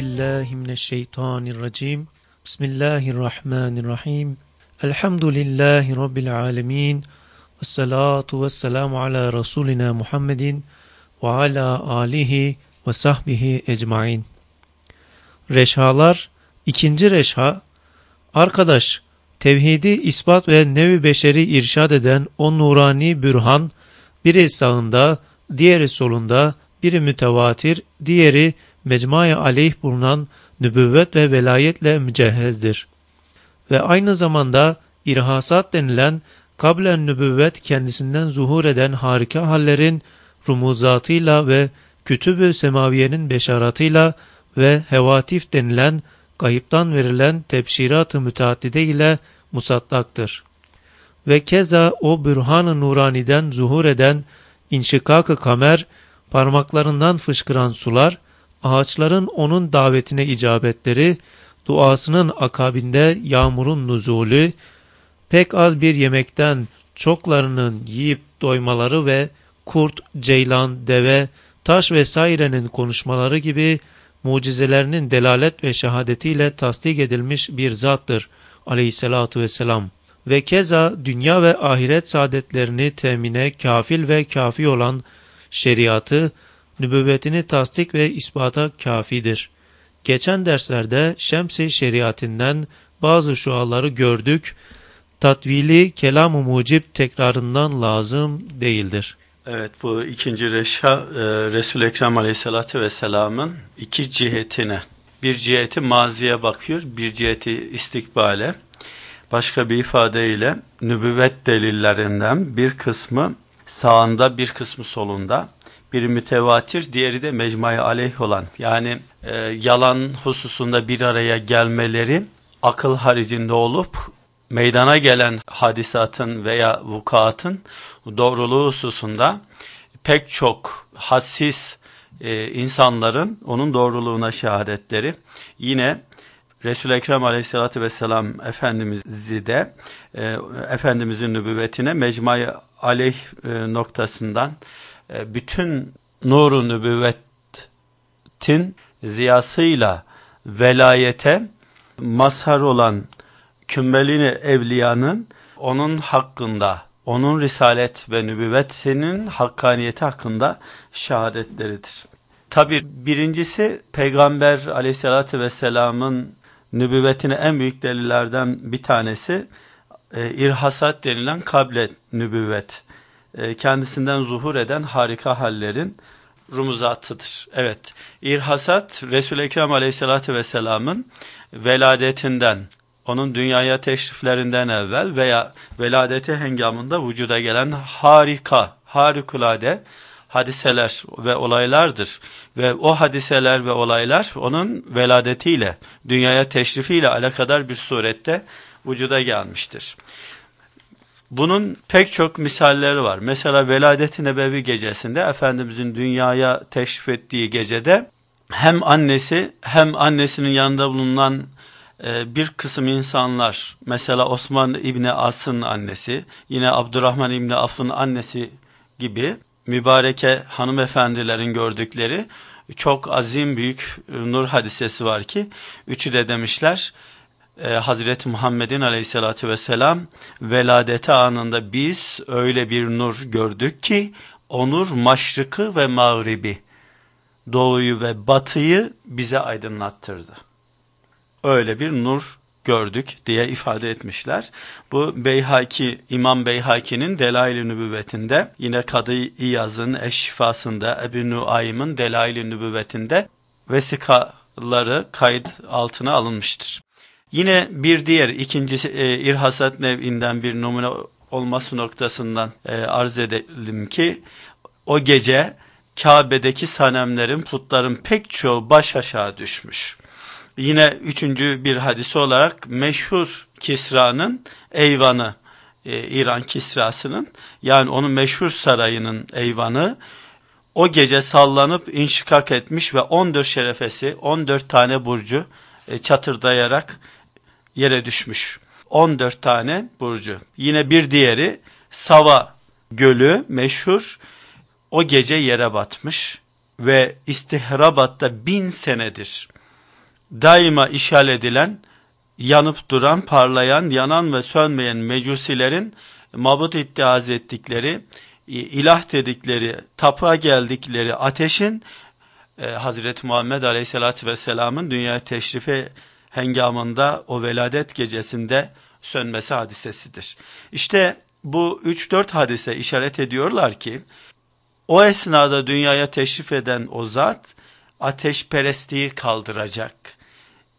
billahi mineşşeytanirracim. Bismillahirrahmanirrahim. Elhamdülillahi rabbil alamin. Ves salatu vesselamu ala rasulina Muhammedin ve ala alihi ve sahbihi ecmaîn. Reşhalar ikinci reşha arkadaş tevhidi ispat ve nevi beşeri irşad eden o nurani bürhan biri sağında, diğeri solunda, biri mütevatir, diğeri mecmaya aleyh bulunan nübüvvet ve velayetle mücehhezdir. Ve aynı zamanda irhasat denilen kablen nübüvvet kendisinden zuhur eden harika hallerin rumuzatıyla ve kütüb-ü semaviyenin beşaratıyla ve hevatif denilen gayiptan verilen tebşirat-ı müteaddide ile musattaktır. Ve keza o bürhan-ı nuraniden zuhur eden inşikak-ı kamer, parmaklarından fışkıran sular, ağaçların onun davetine icabetleri, duasının akabinde yağmurun nuzulü, pek az bir yemekten çoklarının yiyip doymaları ve kurt, ceylan, deve, taş vesairenin konuşmaları gibi mucizelerinin delalet ve şehadetiyle tasdik edilmiş bir zattır aleyhissalatu vesselam. Ve keza dünya ve ahiret saadetlerini temine kafil ve kafi olan şeriatı, nübüvvetini tasdik ve ispata kafidir. Geçen derslerde Şems-i şeriatinden bazı şuaları gördük, tatvili kelam-ı mucib tekrarından lazım değildir. Evet bu ikinci reşha e, Resul-i Ekrem Aleyhisselatü Vesselam'ın iki cihetine. Bir ciheti maziye bakıyor, bir ciheti istikbale. Başka bir ifadeyle nübüvvet delillerinden bir kısmı sağında bir kısmı solunda. Biri mütevatir, diğeri de mecmai aleyh olan. Yani e, yalan hususunda bir araya gelmeleri akıl haricinde olup meydana gelen hadisatın veya vukuatın doğruluğu hususunda pek çok hassiz e, insanların onun doğruluğuna şehadetleri yine Resul-i Ekrem aleyhissalatü vesselam Efendimiz'i de e, Efendimizin nübüvvetine mecmai aleyh e, noktasından bütün nuru nübüvvetin ziyasıyla velayete mazhar olan Kümbelini Evliya'nın onun hakkında, onun risalet ve nübüvvetinin hakkaniyeti hakkında şehadetleridir. Tabi birincisi Peygamber aleyhissalatü vesselamın nübüvvetine en büyük delillerden bir tanesi e, irhasat denilen kable nübüvvet. E, kendisinden zuhur eden harika hallerin rumuzatıdır. Evet, irhasat Resul-i Ekrem aleyhissalatü vesselamın veladetinden, onun dünyaya teşriflerinden evvel veya veladeti hengamında vücuda gelen harika, harikulade hadiseler ve olaylardır. Ve o hadiseler ve olaylar onun veladetiyle, dünyaya teşrifiyle alakadar bir surette vücuda gelmiştir. Bunun pek çok misalleri var. Mesela Veladet-i Nebevi gecesinde Efendimizin dünyaya teşrif ettiği gecede hem annesi hem annesinin yanında bulunan e, bir kısım insanlar mesela Osman İbni As'ın annesi yine Abdurrahman İbni Af'ın annesi gibi mübareke hanımefendilerin gördükleri çok azim büyük e, nur hadisesi var ki üçü de demişler e, Hazreti Muhammed'in aleyhissalatü vesselam veladeti anında biz öyle bir nur gördük ki o nur maşrıkı ve mağribi doğuyu ve batıyı bize aydınlattırdı. Öyle bir nur gördük diye ifade etmişler. Bu Beyhaki, İmam Beyhaki'nin Delail-i Nübüvvetinde, yine Kadı İyaz'ın Eşşifasında, Ebu Nuaym'ın Delail-i Nübüvvetinde vesikaları kayıt altına alınmıştır. Yine bir diğer ikinci e, irhasat nevinden bir numune olması noktasından e, arz edelim ki o gece Kabe'deki sanemlerin, putların pek çoğu baş aşağı düşmüş. Yine üçüncü bir hadisi olarak meşhur Kisra'nın eyvanı, e, İran Kisra'sının yani onun meşhur sarayının eyvanı o gece sallanıp inşikak etmiş ve 14 şerefesi 14 tane burcu e, çatırdayarak yere düşmüş. 14 tane burcu. Yine bir diğeri Sava Gölü meşhur o gece yere batmış ve istihrabatta bin senedir daima işgal edilen, yanıp duran, parlayan, yanan ve sönmeyen mecusilerin mabut iddiaz ettikleri, ilah dedikleri, tapığa geldikleri ateşin e, Hazreti Muhammed Aleyhisselatü Vesselam'ın dünya teşrifi hengamında o veladet gecesinde sönmesi hadisesidir. İşte bu 3-4 hadise işaret ediyorlar ki o esnada dünyaya teşrif eden o zat ateşperestliği kaldıracak.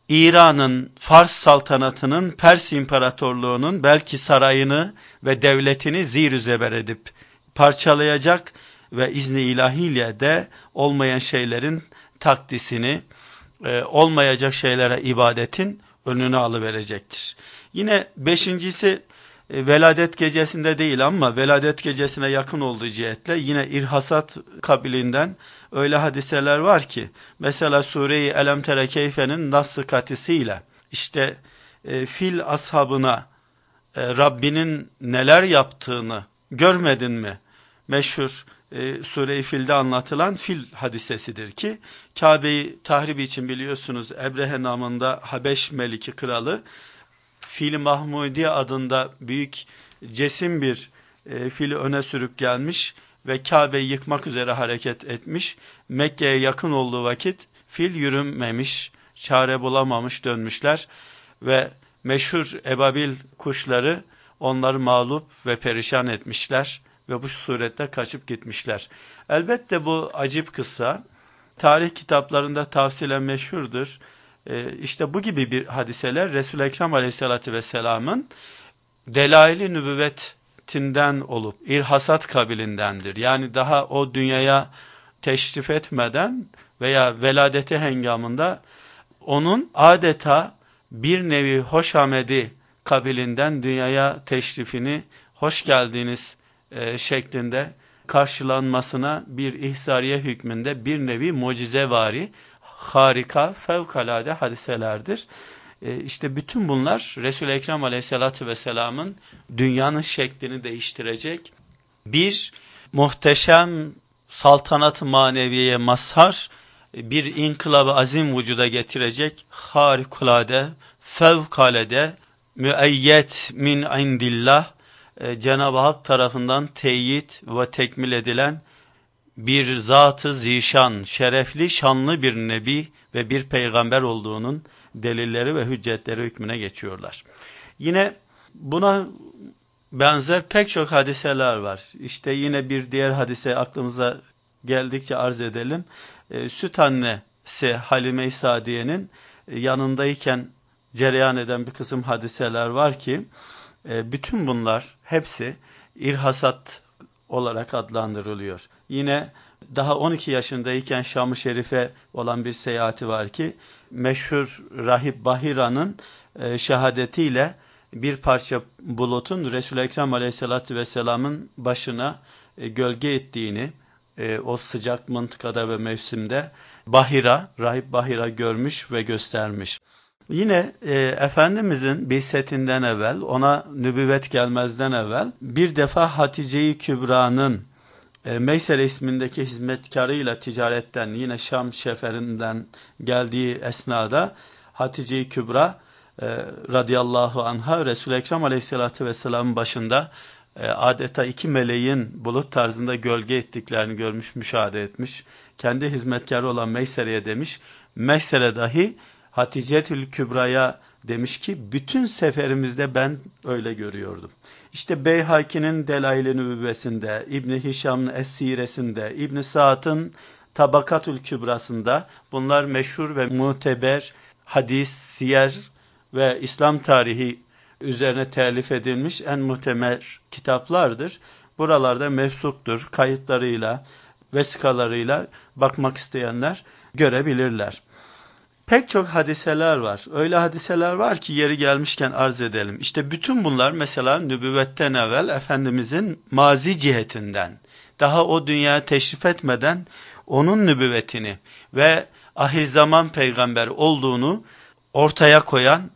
İran'ın, Fars saltanatının, Pers imparatorluğunun belki sarayını ve devletini zir zeber edip parçalayacak ve izni ilahiyle de olmayan şeylerin takdisini, e, olmayacak şeylere ibadetin önünü alıverecektir. Yine beşincisi e, veladet gecesinde değil ama veladet gecesine yakın olduğu cihetle yine irhasat kabilinden öyle hadiseler var ki mesela Sure-i Elem Tere Keyfe'nin nasıl katisiyle işte e, fil ashabına e, Rabbinin neler yaptığını görmedin mi? Meşhur e, Sure-i Fil'de anlatılan fil hadisesidir ki Kabe'yi tahrip için biliyorsunuz Ebrehe namında Habeş Meliki kralı Fil Mahmudi adında büyük cesim bir e, fili öne sürüp gelmiş ve Kabe'yi yıkmak üzere hareket etmiş. Mekke'ye yakın olduğu vakit fil yürümemiş, çare bulamamış dönmüşler ve meşhur ebabil kuşları onları mağlup ve perişan etmişler ve bu surette kaçıp gitmişler. Elbette bu acip kısa tarih kitaplarında tavsilen meşhurdur. Ee, işte bu gibi bir hadiseler Resul-i Ekrem aleyhissalatü vesselamın delaili nübüvvetinden olup irhasat kabilindendir. Yani daha o dünyaya teşrif etmeden veya veladeti hengamında onun adeta bir nevi hoşamedi kabilinden dünyaya teşrifini hoş geldiniz e, şeklinde karşılanmasına bir ihsariye hükmünde bir nevi mucizevari harika, fevkalade hadiselerdir. E, işte bütün bunlar Resul-i Ekrem aleyhissalatü vesselamın dünyanın şeklini değiştirecek. Bir muhteşem saltanat maneviyeye mazhar bir inkılabı azim vücuda getirecek harikulade, fevkalade, müeyyet min indillah, e, Cenab-ı Hak tarafından teyit ve tekmil edilen bir zatı zişan, şerefli, şanlı bir nebi ve bir peygamber olduğunun delilleri ve hüccetleri hükmüne geçiyorlar. Yine buna benzer pek çok hadiseler var. İşte yine bir diğer hadise aklımıza geldikçe arz edelim. E, süt annesi Halime-i Sadiye'nin yanındayken cereyan eden bir kısım hadiseler var ki e, bütün bunlar hepsi irhasat olarak adlandırılıyor. Yine daha 12 yaşındayken Şam-ı Şerif'e olan bir seyahati var ki meşhur Rahip Bahira'nın e, şehadetiyle bir parça bulutun Resul-i Ekrem Aleyhisselatü Vesselam'ın başına e, gölge ettiğini e, o sıcak mıntıkada ve mevsimde Bahira, Rahip Bahira görmüş ve göstermiş. Yine e, Efendimizin bisetinden evvel, ona nübüvvet gelmezden evvel bir defa Hatice-i Kübra'nın e, Meysere ismindeki hizmetkarıyla ticaretten yine Şam şeferinden geldiği esnada Hatice-i Kübra e, radıyallahu anha Resul-i Ekrem aleyhissalatü vesselamın başında e, adeta iki meleğin bulut tarzında gölge ettiklerini görmüş, müşahede etmiş. Kendi hizmetkarı olan Meysere'ye demiş, Meysere dahi Haticetül Kübra'ya demiş ki bütün seferimizde ben öyle görüyordum. İşte Beyhaki'nin Delail-i Nübüvvesinde, İbni Hişam'ın Es-Siresinde, İbni Sa'd'ın Tabakatül Kübrasında bunlar meşhur ve muteber hadis, siyer ve İslam tarihi üzerine telif edilmiş en muhtemer kitaplardır. Buralarda mevsuktur, kayıtlarıyla, vesikalarıyla bakmak isteyenler görebilirler. Pek çok hadiseler var. Öyle hadiseler var ki yeri gelmişken arz edelim. İşte bütün bunlar mesela nübüvvetten evvel Efendimizin mazi cihetinden, daha o dünyaya teşrif etmeden onun nübüvvetini ve ahir zaman peygamber olduğunu ortaya koyan,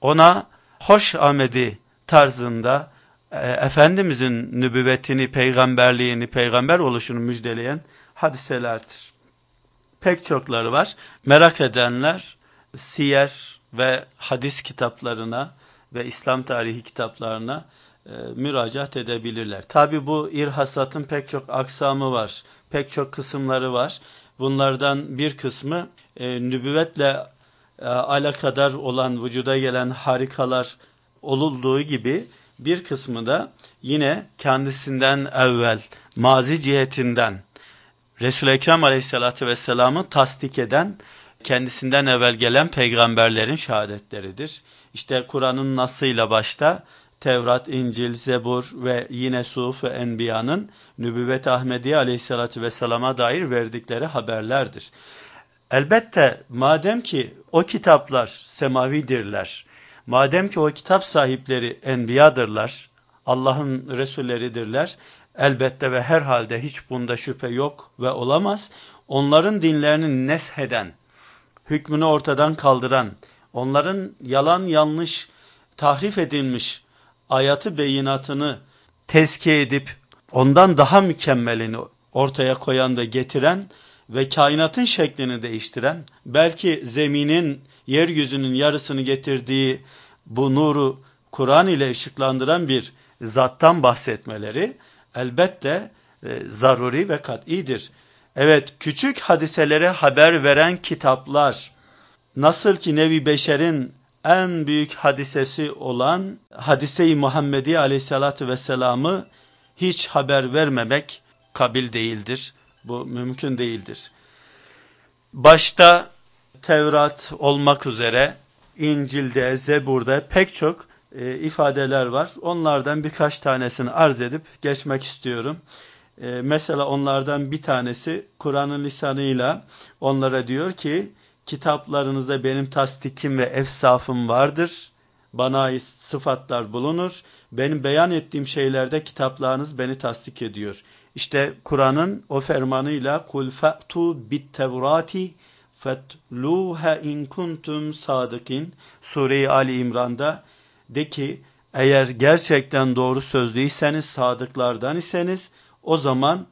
ona hoş amedi tarzında e, Efendimizin nübüvvetini, peygamberliğini, peygamber oluşunu müjdeleyen hadiselerdir. Pek çokları var. Merak edenler siyer ve hadis kitaplarına ve İslam tarihi kitaplarına e, müracaat edebilirler. Tabi bu irhasatın pek çok aksamı var, pek çok kısımları var. Bunlardan bir kısmı e, nübüvvetle e, alakadar olan vücuda gelen harikalar olulduğu gibi bir kısmı da yine kendisinden evvel, mazi cihetinden Resul-i Ekrem aleyhissalatü vesselam'ı tasdik eden, kendisinden evvel gelen peygamberlerin şehadetleridir. İşte Kur'an'ın nasıyla başta Tevrat, İncil, Zebur ve yine Suf ve Enbiya'nın Nübüvvet Ahmediye aleyhissalatü vesselama dair verdikleri haberlerdir. Elbette madem ki o kitaplar semavidirler, madem ki o kitap sahipleri enbiyadırlar, Allah'ın Resulleridirler, elbette ve herhalde hiç bunda şüphe yok ve olamaz. Onların dinlerini nesheden, hükmünü ortadan kaldıran, onların yalan yanlış, tahrif edilmiş ayatı beyinatını tezkiye edip ondan daha mükemmelini ortaya koyan ve getiren ve kainatın şeklini değiştiren, belki zeminin, yeryüzünün yarısını getirdiği bu nuru Kur'an ile ışıklandıran bir zattan bahsetmeleri elbette e, zaruri ve kat'idir. Evet küçük hadiselere haber veren kitaplar nasıl ki Nevi Beşer'in en büyük hadisesi olan hadise-i Muhammedi aleyhissalatü vesselam'ı hiç haber vermemek kabil değildir. Bu mümkün değildir. Başta Tevrat olmak üzere İncil'de, Zebur'da pek çok e, ifadeler var. Onlardan birkaç tanesini arz edip geçmek istiyorum. E, mesela onlardan bir tanesi Kur'an'ın lisanıyla onlara diyor ki kitaplarınızda benim tasdikim ve efsafım vardır. Bana ait sıfatlar bulunur. Benim beyan ettiğim şeylerde kitaplarınız beni tasdik ediyor. İşte Kur'an'ın o fermanıyla kul fa'tu bit tevrati fetluha in kuntum sadıkin Sure-i Ali İmran'da de ki eğer gerçekten doğru sözlüyseniz sadıklardan iseniz o zaman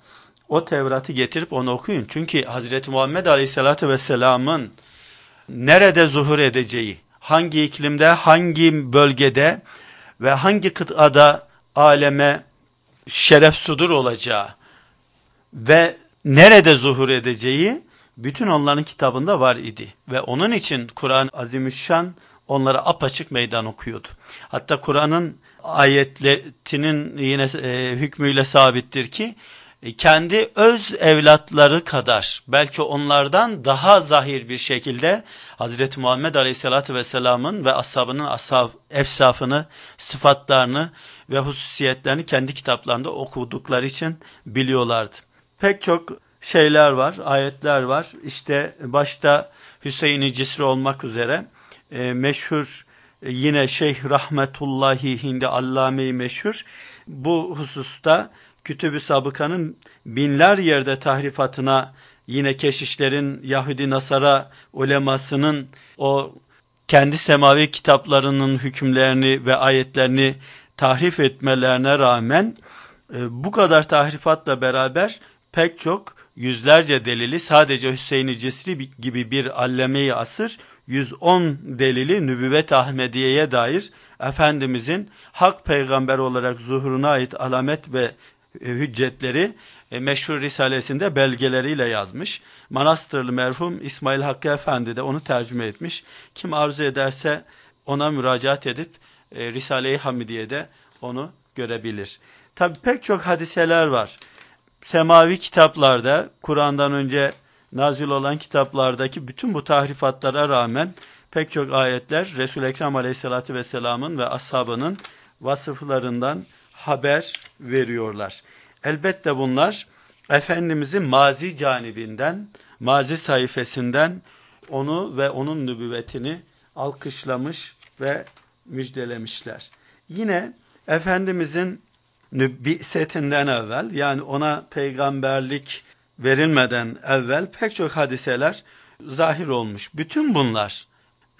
o Tevrat'ı getirip onu okuyun. Çünkü Hazreti Muhammed Aleyhisselatü Vesselam'ın nerede zuhur edeceği, hangi iklimde, hangi bölgede ve hangi kıtada aleme şeref sudur olacağı ve nerede zuhur edeceği bütün onların kitabında var idi. Ve onun için Kur'an Azimüşşan onlara apaçık meydan okuyordu. Hatta Kur'an'ın ayetlerinin yine e, hükmüyle sabittir ki e, kendi öz evlatları kadar belki onlardan daha zahir bir şekilde Hazreti Muhammed Aleyhisselatü Vesselam'ın ve ashabının ashab, efsafını, sıfatlarını ve hususiyetlerini kendi kitaplarında okudukları için biliyorlardı. Pek çok şeyler var, ayetler var. İşte başta Hüseyin-i Cisri olmak üzere e, meşhur e, yine Şeyh Rahmetullahi Hindi Allame-i meşhur. Bu hususta Kütüb-ü Sabıka'nın binler yerde tahrifatına yine keşişlerin Yahudi Nasara ulemasının o kendi semavi kitaplarının hükümlerini ve ayetlerini tahrif etmelerine rağmen e, bu kadar tahrifatla beraber pek çok yüzlerce delili sadece Hüseyin-i Cisri gibi bir alleme asır 110 delili nübüvvet Ahmediye'ye dair Efendimizin hak peygamber olarak zuhuruna ait alamet ve e, hüccetleri e, meşhur risalesinde belgeleriyle yazmış. Manastırlı merhum İsmail Hakkı Efendi de onu tercüme etmiş. Kim arzu ederse ona müracaat edip e, Risale-i Hamidiye'de onu görebilir. Tabi pek çok hadiseler var. Semavi kitaplarda, Kur'an'dan önce nazil olan kitaplardaki bütün bu tahrifatlara rağmen pek çok ayetler Resul-i Ekrem Aleyhisselatü Vesselam'ın ve ashabının vasıflarından haber veriyorlar. Elbette bunlar Efendimizin mazi canibinden, mazi sayfasından onu ve onun nübüvvetini alkışlamış ve müjdelemişler. Yine Efendimizin nübbisetinden evvel yani ona peygamberlik verilmeden evvel pek çok hadiseler zahir olmuş. Bütün bunlar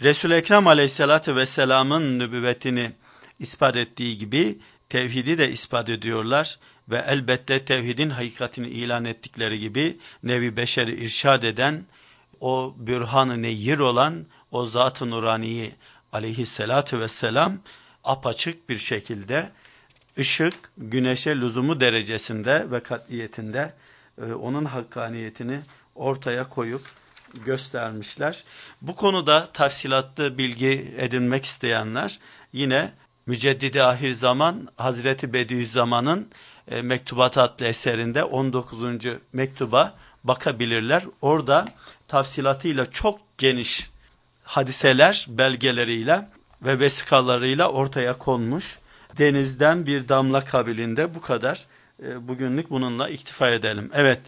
Resul-i Ekrem aleyhissalatü vesselamın nübüvvetini ispat ettiği gibi tevhidi de ispat ediyorlar ve elbette tevhidin hakikatini ilan ettikleri gibi nevi beşeri irşad eden o bürhan-ı neyyir olan o zat-ı nuraniyi aleyhissalatu vesselam apaçık bir şekilde ışık güneşe lüzumu derecesinde ve katiyetinde e, onun hakkaniyetini ortaya koyup göstermişler. Bu konuda tafsilatlı bilgi edinmek isteyenler yine Müceddidi Ahir Zaman Hazreti Bediüzzaman'ın e, Mektubat adlı eserinde 19. mektuba bakabilirler. Orada tafsilatıyla çok geniş hadiseler belgeleriyle ve vesikalarıyla ortaya konmuş. Denizden bir damla kabilinde bu kadar. E, bugünlük bununla iktifa edelim. Evet,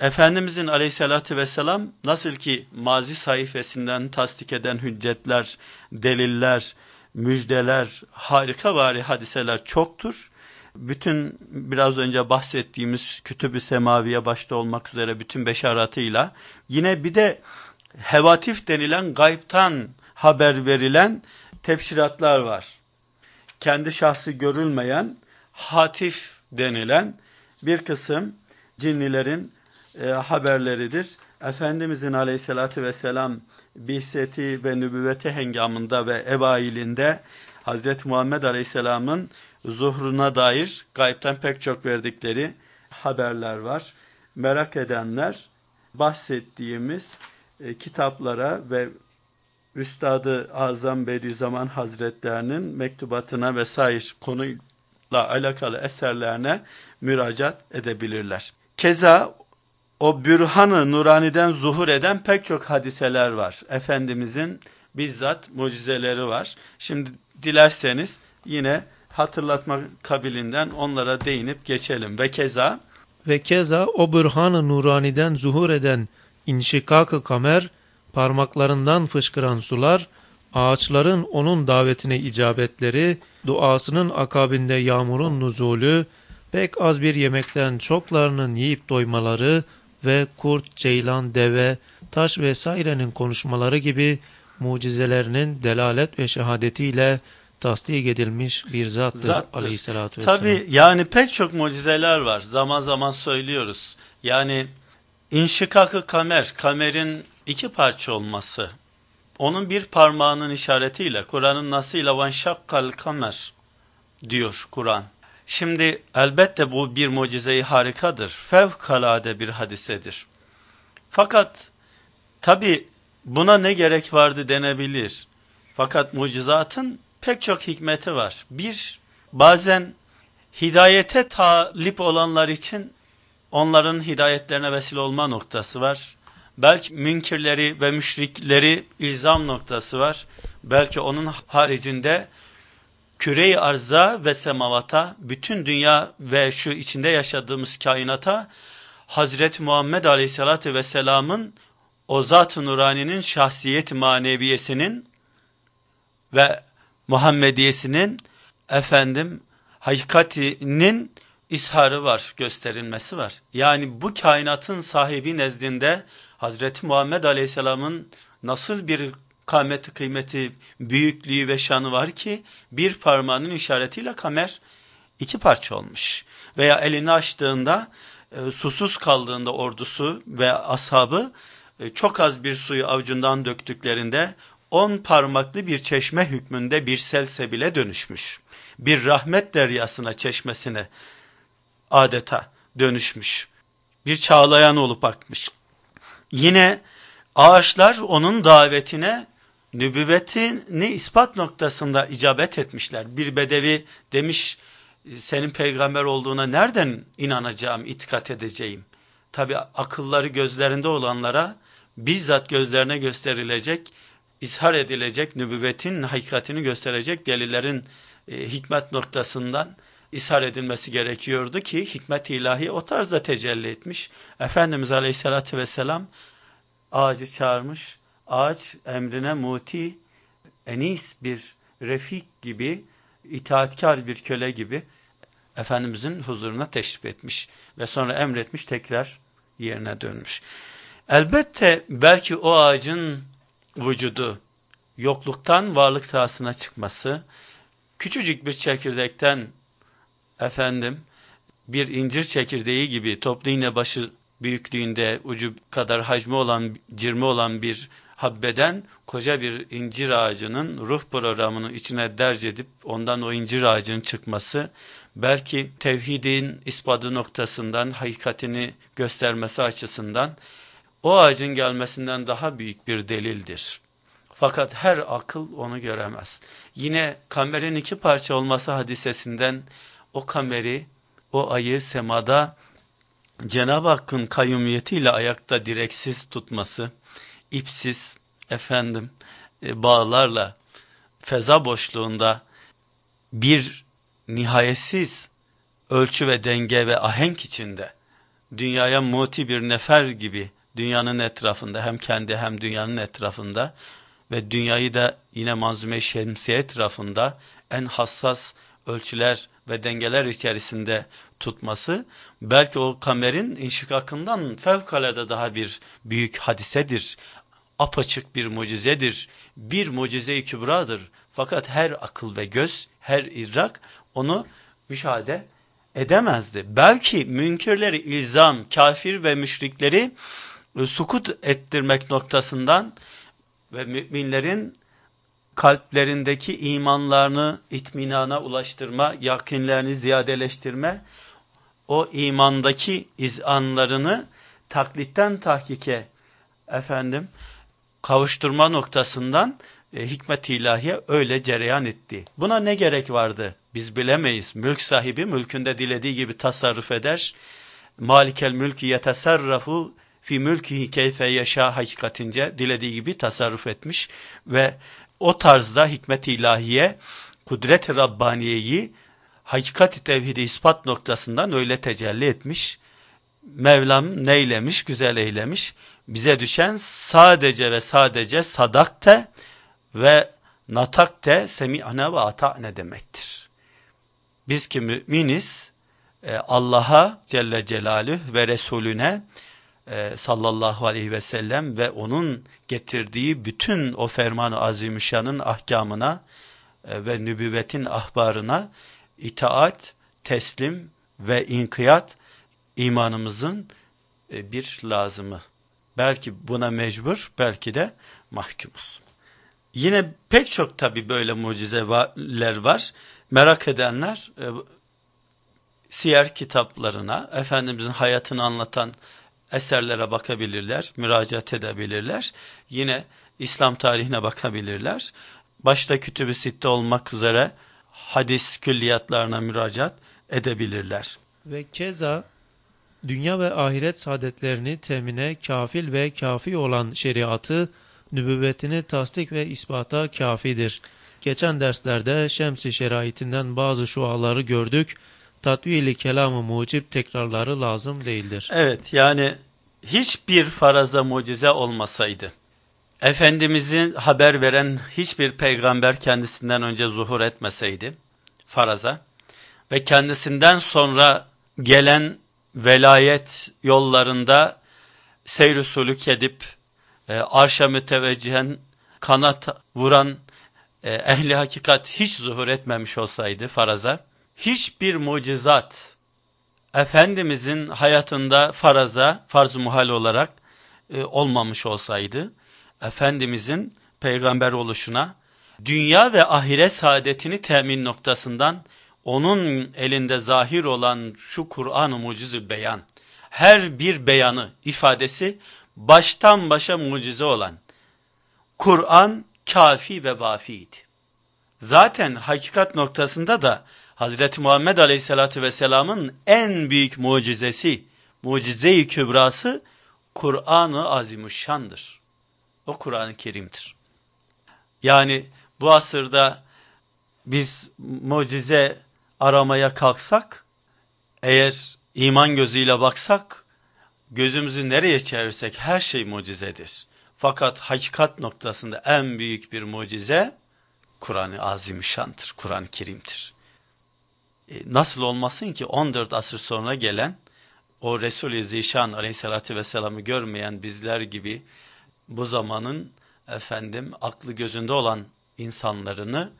Efendimizin aleyhissalatü vesselam nasıl ki mazi sayfasından tasdik eden hüccetler, deliller, müjdeler, harika vari hadiseler çoktur. Bütün biraz önce bahsettiğimiz kütüb-ü semaviye başta olmak üzere bütün beşaratıyla yine bir de hevatif denilen gaybtan haber verilen tefsiratlar var. Kendi şahsı görülmeyen hatif denilen bir kısım cinnilerin e, haberleridir. Efendimizin aleyhissalatü vesselam bihseti ve nübüvveti hengamında ve evailinde Hazreti Muhammed aleyhisselamın zuhruna dair gaybten pek çok verdikleri haberler var. Merak edenler bahsettiğimiz e, kitaplara ve Üstadı Azam Bediüzzaman Hazretlerinin mektubatına vesaire konuyla alakalı eserlerine müracaat edebilirler. Keza o bürhanı nuraniden zuhur eden pek çok hadiseler var. Efendimizin bizzat mucizeleri var. Şimdi dilerseniz yine hatırlatma kabilinden onlara değinip geçelim. Ve keza ve keza o bürhan-ı nuraniden zuhur eden inşikak-ı kamer, parmaklarından fışkıran sular, ağaçların onun davetine icabetleri, duasının akabinde yağmurun nuzulü, pek az bir yemekten çoklarının yiyip doymaları ve kurt, ceylan, deve, taş vesairenin konuşmaları gibi mucizelerinin delalet ve şehadetiyle tasdik edilmiş bir zattır, zattır. aleyhissalatü vesselam. Tabi yani pek çok mucizeler var. Zaman zaman söylüyoruz. Yani inşikakı kamer, kamerin iki parça olması. Onun bir parmağının işaretiyle Kur'an'ın nasıyla vanşakkal kamer diyor Kur'an. Şimdi elbette bu bir mucizeyi harikadır. Fevkalade bir hadisedir. Fakat tabi buna ne gerek vardı denebilir. Fakat mucizatın pek çok hikmeti var. Bir, bazen hidayete talip olanlar için onların hidayetlerine vesile olma noktası var. Belki münkirleri ve müşrikleri ilzam noktası var. Belki onun haricinde küre arza ve semavata, bütün dünya ve şu içinde yaşadığımız kainata Hazreti Muhammed Aleyhisselatü Vesselam'ın o Zat-ı Nurani'nin şahsiyet maneviyesinin ve Muhammediyesinin efendim hakikatinin isharı var, gösterilmesi var. Yani bu kainatın sahibi nezdinde Hazreti Muhammed Aleyhisselam'ın nasıl bir kameti, kıymeti, büyüklüğü ve şanı var ki bir parmağının işaretiyle kamer iki parça olmuş. Veya elini açtığında e, susuz kaldığında ordusu ve ashabı e, çok az bir suyu avucundan döktüklerinde on parmaklı bir çeşme hükmünde bir selsebile dönüşmüş. Bir rahmet deryasına çeşmesine adeta dönüşmüş. Bir çağlayan olup akmış. Yine ağaçlar onun davetine nübüvvetini ispat noktasında icabet etmişler. Bir bedevi demiş senin peygamber olduğuna nereden inanacağım, itikat edeceğim? Tabi akılları gözlerinde olanlara bizzat gözlerine gösterilecek, ishar edilecek, nübüvvetin hakikatini gösterecek delillerin e, hikmet noktasından ishar edilmesi gerekiyordu ki hikmet ilahi o tarzda tecelli etmiş. Efendimiz Aleyhisselatü Vesselam ağacı çağırmış, ağaç emrine muti, enis bir refik gibi, itaatkar bir köle gibi Efendimizin huzuruna teşrif etmiş ve sonra emretmiş tekrar yerine dönmüş. Elbette belki o ağacın vücudu yokluktan varlık sahasına çıkması, küçücük bir çekirdekten efendim bir incir çekirdeği gibi toplu iğne başı büyüklüğünde ucu kadar hacmi olan cirmi olan bir habbeden koca bir incir ağacının ruh programının içine derc edip ondan o incir ağacının çıkması belki tevhidin ispatı noktasından hakikatini göstermesi açısından o ağacın gelmesinden daha büyük bir delildir. Fakat her akıl onu göremez. Yine kamerin iki parça olması hadisesinden o kameri, o ayı semada Cenab-ı Hakk'ın kayyumiyetiyle ayakta direksiz tutması, ipsiz, efendim, e, bağlarla feza boşluğunda bir nihayetsiz ölçü ve denge ve ahenk içinde dünyaya muti bir nefer gibi dünyanın etrafında hem kendi hem dünyanın etrafında ve dünyayı da yine manzume şemsiye etrafında en hassas ölçüler ve dengeler içerisinde tutması belki o kamerin inşikakından fevkalade daha bir büyük hadisedir. Apaçık bir mucizedir. Bir mucize-i kübradır. Fakat her akıl ve göz, her idrak onu müşahede edemezdi. Belki münkirleri ilzam, kafir ve müşrikleri e, sukut ettirmek noktasından ve müminlerin kalplerindeki imanlarını itminana ulaştırma, yakinlerini ziyadeleştirme, o imandaki izanlarını taklitten tahkike efendim kavuşturma noktasından e, hikmet ilahiye öyle cereyan etti. Buna ne gerek vardı? Biz bilemeyiz. Mülk sahibi mülkünde dilediği gibi tasarruf eder. Malikel mülkü yetesarrafu fi mülkihi keyfe yaşa hakikatince dilediği gibi tasarruf etmiş ve o tarzda hikmet ilahiye kudret-i Rabbaniye'yi hakikat-i tevhidi ispat noktasından öyle tecelli etmiş. Mevlam neylemiş, güzel eylemiş. Bize düşen sadece ve sadece sadakte ve natakte semi'ane ve ata'ne demektir. Biz ki müminiz e, Allah'a Celle Celaluhu ve Resulüne e, sallallahu aleyhi ve sellem ve onun getirdiği bütün o ferman-ı azimüşşanın ahkamına e, ve nübüvvetin ahbarına itaat, teslim ve inkiyat imanımızın e, bir lazımı. Belki buna mecbur, belki de mahkumuz. Yine pek çok tabi böyle mucizeler var. Merak edenler e, siyer kitaplarına, Efendimizin hayatını anlatan eserlere bakabilirler, müracaat edebilirler. Yine İslam tarihine bakabilirler. Başta kütüb-i sitte olmak üzere hadis külliyatlarına müracaat edebilirler. Ve keza dünya ve ahiret saadetlerini temine kafil ve kafi olan şeriatı, nübüvvetini tasdik ve ispata kafidir. Geçen derslerde Şems-i Şeraitinden bazı şuaları gördük tatvili kelamı mucip tekrarları lazım değildir. Evet yani hiçbir faraza mucize olmasaydı, Efendimizin haber veren hiçbir peygamber kendisinden önce zuhur etmeseydi faraza ve kendisinden sonra gelen velayet yollarında seyr sulük edip e, arşa müteveccihen kanat vuran e, ehli hakikat hiç zuhur etmemiş olsaydı faraza, hiçbir mucizat Efendimizin hayatında faraza, farz-ı muhal olarak e, olmamış olsaydı, Efendimizin peygamber oluşuna, dünya ve ahiret saadetini temin noktasından, onun elinde zahir olan şu Kur'an-ı mucizi beyan, her bir beyanı, ifadesi, baştan başa mucize olan, Kur'an kafi ve vafiydi. Zaten hakikat noktasında da, Hazreti Muhammed Aleyhisselatü Vesselam'ın en büyük mucizesi, mucize-i kübrası Kur'an-ı Azimuşşan'dır. O Kur'an-ı Kerim'dir. Yani bu asırda biz mucize aramaya kalksak, eğer iman gözüyle baksak, gözümüzü nereye çevirsek her şey mucizedir. Fakat hakikat noktasında en büyük bir mucize Kur'an-ı Azimüşşan'dır, Kur'an-ı Kerim'dir. E, nasıl olmasın ki 14 asır sonra gelen o Resul-i Zişan aleyhissalatü vesselam'ı görmeyen bizler gibi bu zamanın efendim aklı gözünde olan insanlarını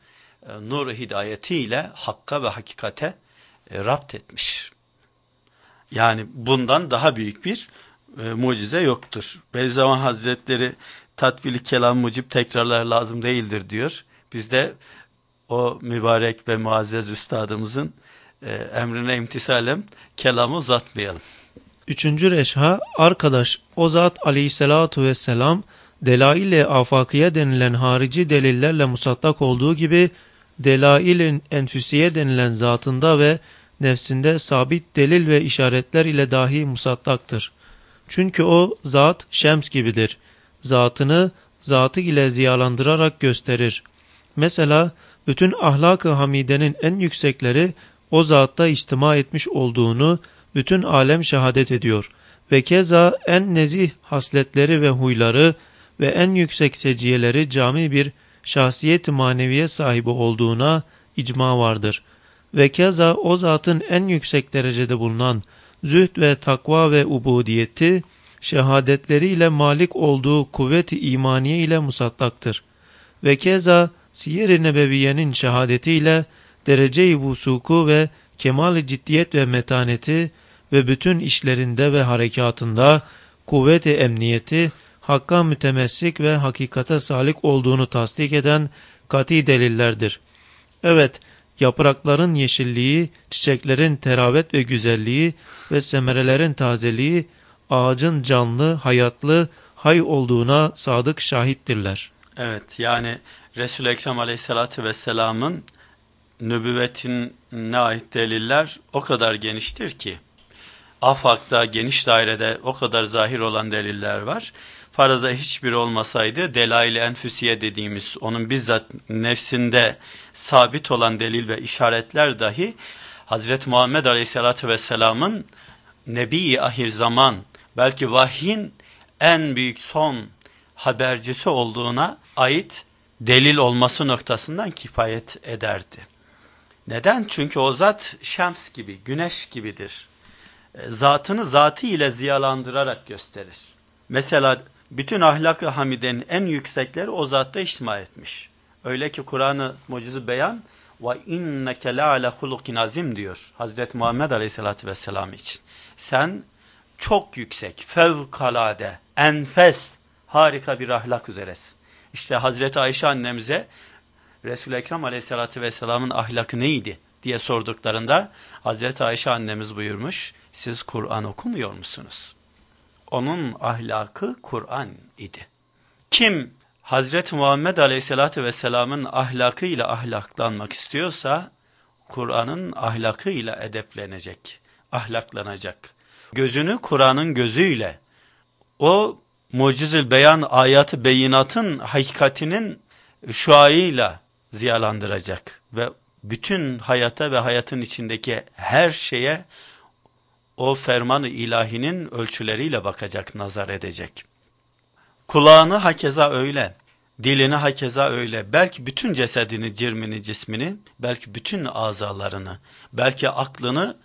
e, nur hidayetiyle hakka ve hakikate e, rapt etmiş. Yani bundan daha büyük bir e, mucize yoktur. Beyzaman Hazretleri tatbili kelam mucib tekrarlar lazım değildir diyor. Biz de o mübarek ve muazzez üstadımızın e, emrine imtisalem kelamı uzatmayalım. Üçüncü reşha, arkadaş o zat aleyhissalatu vesselam delail-i afakiye denilen harici delillerle musattak olduğu gibi delail-i enfüsiye denilen zatında ve nefsinde sabit delil ve işaretler ile dahi musattaktır. Çünkü o zat şems gibidir. Zatını zatı ile ziyalandırarak gösterir. Mesela bütün ahlak-ı hamidenin en yüksekleri o zatta içtima etmiş olduğunu bütün alem şehadet ediyor. Ve keza en nezih hasletleri ve huyları ve en yüksek seciyeleri cami bir şahsiyet maneviye sahibi olduğuna icma vardır. Ve keza o zatın en yüksek derecede bulunan zühd ve takva ve ubudiyeti, şehadetleriyle malik olduğu kuvvet-i imaniye ile musattaktır. Ve keza siyer-i nebeviyenin şehadetiyle derece-i vusuku ve kemal-i ciddiyet ve metaneti ve bütün işlerinde ve harekatında kuvvet-i emniyeti, hakka mütemessik ve hakikate salik olduğunu tasdik eden kati delillerdir. Evet, yaprakların yeşilliği, çiçeklerin teravet ve güzelliği ve semerelerin tazeliği, ağacın canlı, hayatlı, hay olduğuna sadık şahittirler. Evet, yani Resul-i Ekrem Aleyhisselatü Vesselam'ın nübüvvetine ait deliller o kadar geniştir ki, afakta, geniş dairede o kadar zahir olan deliller var. Faraza hiçbir olmasaydı delail-i enfüsiye dediğimiz onun bizzat nefsinde sabit olan delil ve işaretler dahi Hazreti Muhammed Aleyhisselatü Vesselam'ın Nebi-i ahir zaman belki vahyin en büyük son habercisi olduğuna ait delil olması noktasından kifayet ederdi. Neden? Çünkü o zat şems gibi, güneş gibidir. E, zatını zatı ile ziyalandırarak gösterir. Mesela bütün ahlak-ı hamidenin en yüksekleri o zatta içtima etmiş. Öyle ki Kur'an-ı mucizi beyan ve inneke la ala hulukin azim diyor Hazreti Muhammed Aleyhisselatü Vesselam için. Sen çok yüksek, fevkalade, enfes, harika bir ahlak üzeresin. İşte Hazreti Ayşe annemize Resul-i Ekrem Aleyhisselatü Vesselam'ın ahlakı neydi diye sorduklarında Hazreti Ayşe annemiz buyurmuş siz Kur'an okumuyor musunuz? Onun ahlakı Kur'an idi. Kim Hazreti Muhammed Aleyhisselatü Vesselam'ın ahlakıyla ahlaklanmak istiyorsa Kur'an'ın ahlakıyla edeplenecek, ahlaklanacak. Gözünü Kur'an'ın gözüyle o mucizül beyan ayatı beyinatın hakikatinin şuayıyla ziyalandıracak ve bütün hayata ve hayatın içindeki her şeye o fermanı ilahinin ölçüleriyle bakacak, nazar edecek. Kulağını hakeza öyle, dilini hakeza öyle, belki bütün cesedini, cirmini, cismini, belki bütün azalarını, belki aklını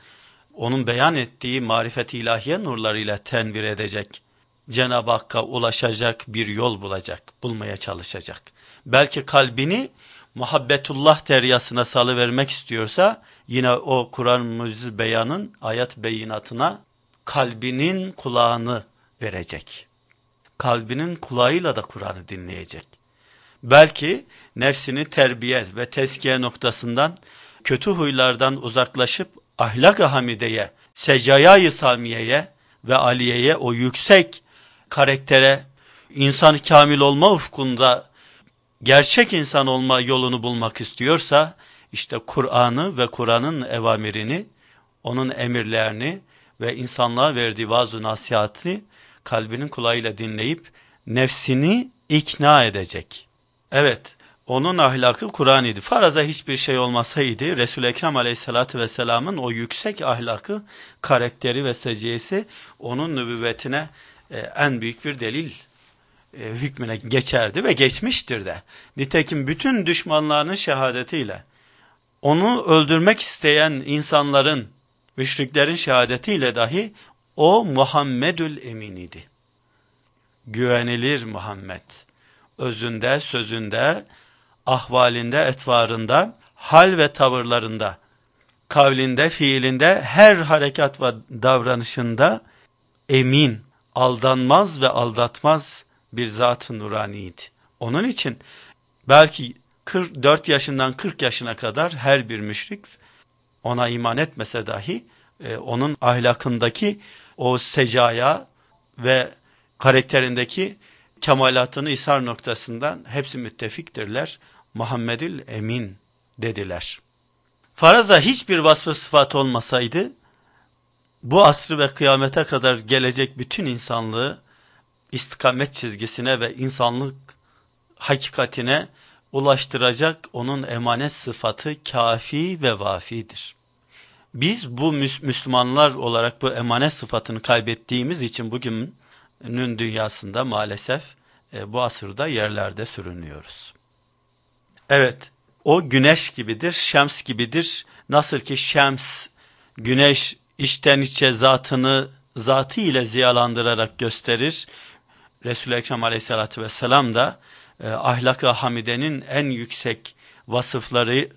onun beyan ettiği marifet ilahiye nurlarıyla tenvir edecek. Cenab-ı Hakk'a ulaşacak bir yol bulacak, bulmaya çalışacak. Belki kalbini muhabbetullah deryasına salıvermek istiyorsa yine o Kur'an muciz beyanın ayet beyinatına kalbinin kulağını verecek. Kalbinin kulağıyla da Kur'an'ı dinleyecek. Belki nefsini terbiye ve teskiye noktasından kötü huylardan uzaklaşıp ahlak-ı hamideye, secayayı samiyeye ve aliyeye o yüksek karaktere, insan kamil olma ufkunda gerçek insan olma yolunu bulmak istiyorsa, işte Kur'an'ı ve Kur'an'ın evamirini, onun emirlerini ve insanlığa verdiği vaaz nasihatı kalbinin kulağıyla dinleyip nefsini ikna edecek. Evet, onun ahlakı Kur'an idi. Faraza hiçbir şey olmasaydı Resul-i Ekrem aleyhissalatü vesselamın o yüksek ahlakı, karakteri ve seciyesi onun nübüvvetine e, en büyük bir delil e, hükmüne geçerdi ve geçmiştir de. Nitekim bütün düşmanlarının şehadetiyle onu öldürmek isteyen insanların, müşriklerin şehadetiyle dahi o Muhammedül Emin idi. Güvenilir Muhammed. Özünde, sözünde, ahvalinde, etvarında, hal ve tavırlarında kavlinde, fiilinde, her harekat ve davranışında emin, aldanmaz ve aldatmaz bir zat-ı nuraniydi. Onun için belki 44 yaşından 40 yaşına kadar her bir müşrik ona iman etmese dahi e, onun ahlakındaki o secaya ve karakterindeki kemalatını ishar noktasından hepsi müttefiktirler. Muhammedül Emin dediler. Faraza hiçbir vasfı sıfat olmasaydı bu asrı ve kıyamete kadar gelecek bütün insanlığı istikamet çizgisine ve insanlık hakikatine ulaştıracak onun emanet sıfatı kafi ve vafidir. Biz bu Müslümanlar olarak bu emanet sıfatını kaybettiğimiz için bugünün dünyasında maalesef e, bu asırda yerlerde sürünüyoruz. Evet, o güneş gibidir, şems gibidir. Nasıl ki şems, güneş içten içe zatını zatı ile ziyalandırarak gösterir. Resul-i Ekrem aleyhissalatü vesselam da e, ahlak-ı hamidenin en yüksek vasıfları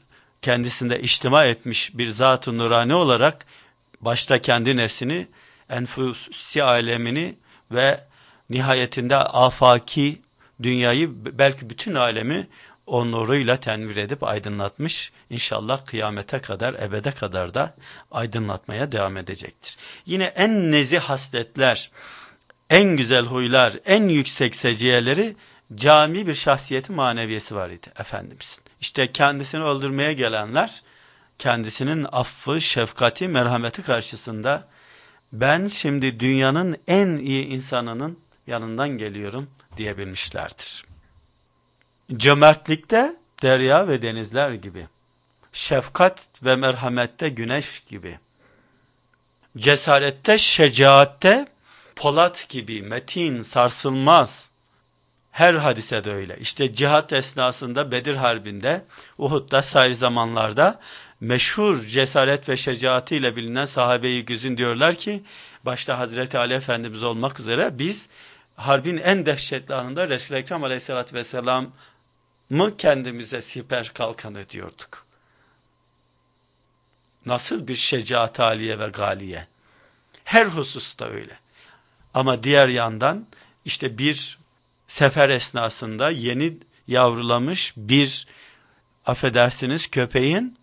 kendisinde içtima etmiş bir zat-ı nurani olarak başta kendi nefsini, enfusi alemini ve nihayetinde afaki dünyayı belki bütün alemi o nuruyla tenvir edip aydınlatmış. İnşallah kıyamete kadar, ebede kadar da aydınlatmaya devam edecektir. Yine en nezih hasletler, en güzel huylar, en yüksek seciyeleri cami bir şahsiyeti maneviyesi var idi Efendimizin. İşte kendisini öldürmeye gelenler, kendisinin affı, şefkati, merhameti karşısında ben şimdi dünyanın en iyi insanının yanından geliyorum diyebilmişlerdir. Cömertlikte derya ve denizler gibi, şefkat ve merhamette güneş gibi, cesarette, şecaatte Polat gibi metin, sarsılmaz. Her hadise de öyle. İşte cihat esnasında Bedir Harbi'nde, Uhud'da, sair zamanlarda meşhur cesaret ve şecaatiyle bilinen sahabeyi güzün diyorlar ki, başta Hazreti Ali Efendimiz olmak üzere biz harbin en dehşetli anında Resul-i Ekrem Aleyhisselatü Vesselam'ı kendimize siper kalkan ediyorduk. Nasıl bir şecaat aliye ve galiye. Her hususta öyle. Ama diğer yandan işte bir sefer esnasında yeni yavrulamış bir affedersiniz köpeğin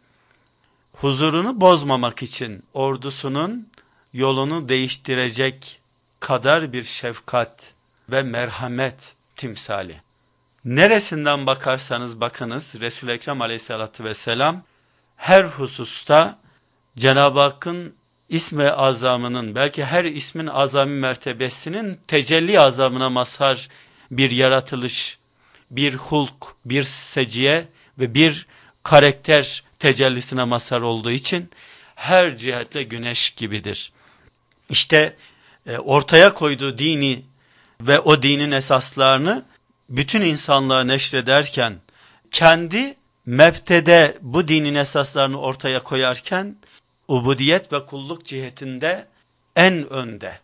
huzurunu bozmamak için ordusunun yolunu değiştirecek kadar bir şefkat ve merhamet timsali. Neresinden bakarsanız bakınız Resul-i Ekrem aleyhissalatü vesselam her hususta Cenab-ı Hakk'ın isme azamının belki her ismin azami mertebesinin tecelli azamına mazhar bir yaratılış, bir hulk, bir seciye ve bir karakter tecellisine mazhar olduğu için her cihetle güneş gibidir. İşte e, ortaya koyduğu dini ve o dinin esaslarını bütün insanlığa neşrederken kendi mebtede bu dinin esaslarını ortaya koyarken ubudiyet ve kulluk cihetinde en önde.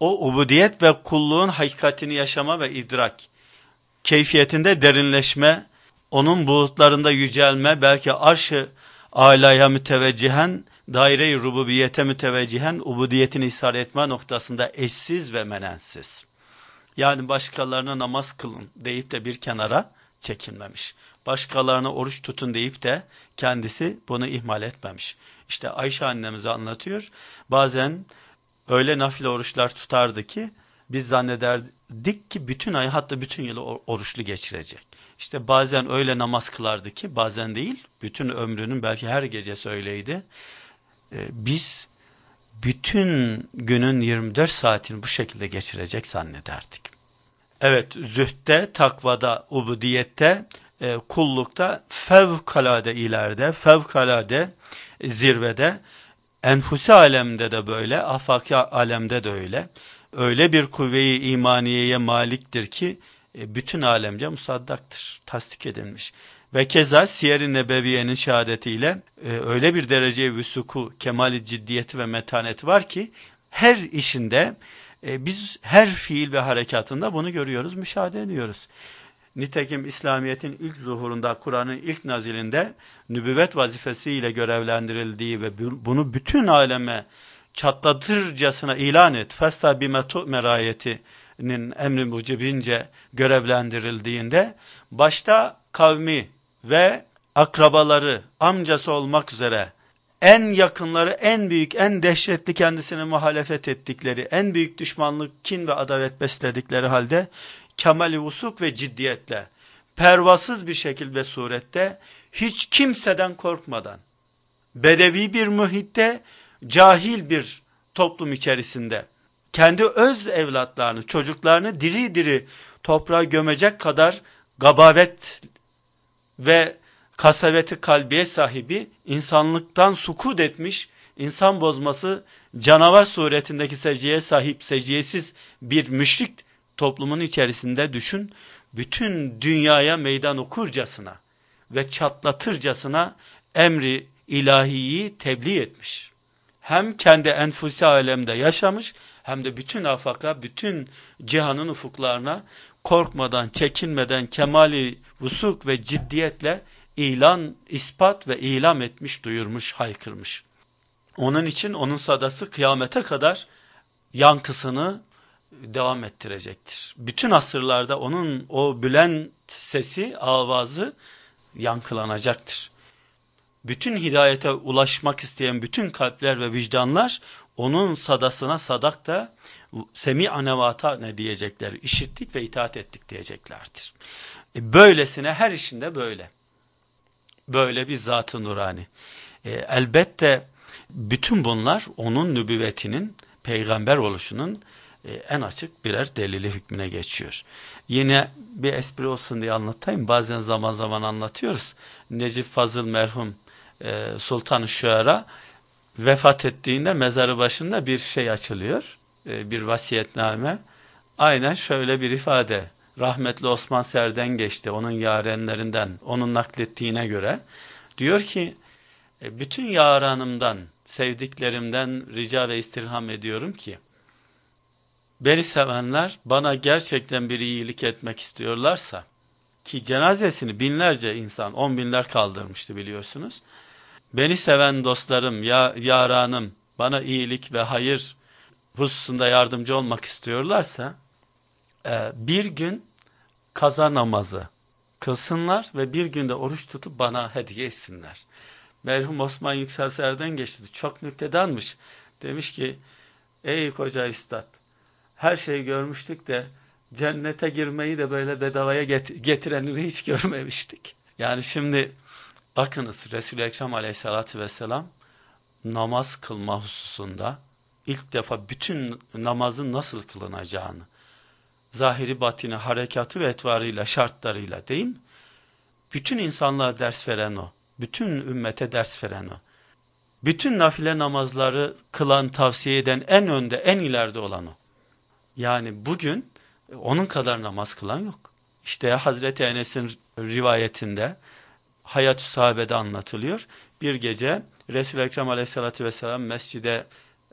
O ubudiyet ve kulluğun hakikatini yaşama ve idrak, keyfiyetinde derinleşme, onun buğutlarında yücelme, belki arşı alaya müteveccihen, daire-i rububiyete müteveccihen ubudiyetini ishar etme noktasında eşsiz ve menensiz. Yani başkalarına namaz kılın deyip de bir kenara çekilmemiş. Başkalarına oruç tutun deyip de kendisi bunu ihmal etmemiş. İşte Ayşe annemize anlatıyor. Bazen öyle nafile oruçlar tutardı ki biz zannederdik ki bütün ay hatta bütün yılı oruçlu geçirecek. İşte bazen öyle namaz kılardı ki bazen değil bütün ömrünün belki her gecesi öyleydi. Ee, biz bütün günün 24 saatini bu şekilde geçirecek zannederdik. Evet zühtte, takvada, ubudiyette, e, kullukta fevkalade ileride, fevkalade zirvede, enfusi alemde de böyle, afaki alemde de öyle. Öyle bir kuvve-i imaniyeye maliktir ki e, bütün alemce musaddaktır, tasdik edilmiş. Ve keza Siyer-i Nebeviye'nin şehadetiyle e, öyle bir dereceye vüsuku, kemali ciddiyeti ve metaneti var ki her işinde e, biz her fiil ve harekatında bunu görüyoruz, müşahede ediyoruz. Nitekim İslamiyet'in ilk zuhurunda, Kur'an'ın ilk nazilinde nübüvvet vazifesiyle görevlendirildiği ve bunu bütün aleme çatlatırcasına ilan et. Festa bimetu merayetinin emri mucibince görevlendirildiğinde başta kavmi ve akrabaları, amcası olmak üzere en yakınları, en büyük, en dehşetli kendisine muhalefet ettikleri, en büyük düşmanlık, kin ve adalet besledikleri halde kemali vusuk ve ciddiyetle, pervasız bir şekil ve surette, hiç kimseden korkmadan, bedevi bir muhitte, cahil bir toplum içerisinde, kendi öz evlatlarını, çocuklarını diri diri toprağa gömecek kadar gabavet ve kasaveti kalbiye sahibi, insanlıktan sukut etmiş, insan bozması, canavar suretindeki secdeye sahip, secdiyesiz bir müşrik toplumun içerisinde düşün, bütün dünyaya meydan okurcasına ve çatlatırcasına emri ilahiyi tebliğ etmiş. Hem kendi enfusi alemde yaşamış, hem de bütün afaka, bütün cihanın ufuklarına korkmadan, çekinmeden, kemali vusuk ve ciddiyetle ilan, ispat ve ilam etmiş, duyurmuş, haykırmış. Onun için onun sadası kıyamete kadar yankısını devam ettirecektir. Bütün asırlarda onun o bülent sesi, avazı yankılanacaktır. Bütün hidayete ulaşmak isteyen bütün kalpler ve vicdanlar onun sadasına sadak da semi anevata ne diyecekler? İşittik ve itaat ettik diyeceklerdir. E böylesine her işinde böyle. Böyle bir zat-ı nurani. E, elbette bütün bunlar onun nübüvvetinin, peygamber oluşunun e, en açık birer delili hükmüne geçiyor. Yine bir espri olsun diye anlatayım. Bazen zaman zaman anlatıyoruz. Necip Fazıl merhum e, Sultan-ı Şuara vefat ettiğinde mezarı başında bir şey açılıyor. E, bir vasiyetname. Aynen şöyle bir ifade rahmetli Osman Ser'den geçti, onun yarenlerinden, onun naklettiğine göre. Diyor ki, e, bütün yaranımdan, sevdiklerimden rica ve istirham ediyorum ki, beni sevenler bana gerçekten bir iyilik etmek istiyorlarsa, ki cenazesini binlerce insan, on binler kaldırmıştı biliyorsunuz. Beni seven dostlarım, ya, yaranım, bana iyilik ve hayır hususunda yardımcı olmak istiyorlarsa, e, bir gün kaza namazı kılsınlar ve bir günde oruç tutup bana hediye etsinler. Merhum Osman Yükselser'den geçti. Çok nüktedanmış. Demiş ki ey koca üstad her şeyi görmüştük de cennete girmeyi de böyle bedavaya get getirenini hiç görmemiştik. Yani şimdi bakınız Resul-i Ekrem aleyhissalatü vesselam namaz kılma hususunda ilk defa bütün namazın nasıl kılınacağını zahiri batini, harekatı ve etvarıyla, şartlarıyla değil mi? Bütün insanlığa ders veren o. Bütün ümmete ders veren o. Bütün nafile namazları kılan, tavsiye eden en önde, en ileride olan o. Yani bugün onun kadar namaz kılan yok. İşte Hazreti Enes'in rivayetinde hayat-ı sahabede anlatılıyor. Bir gece Resul-i Ekrem aleyhissalatü vesselam mescide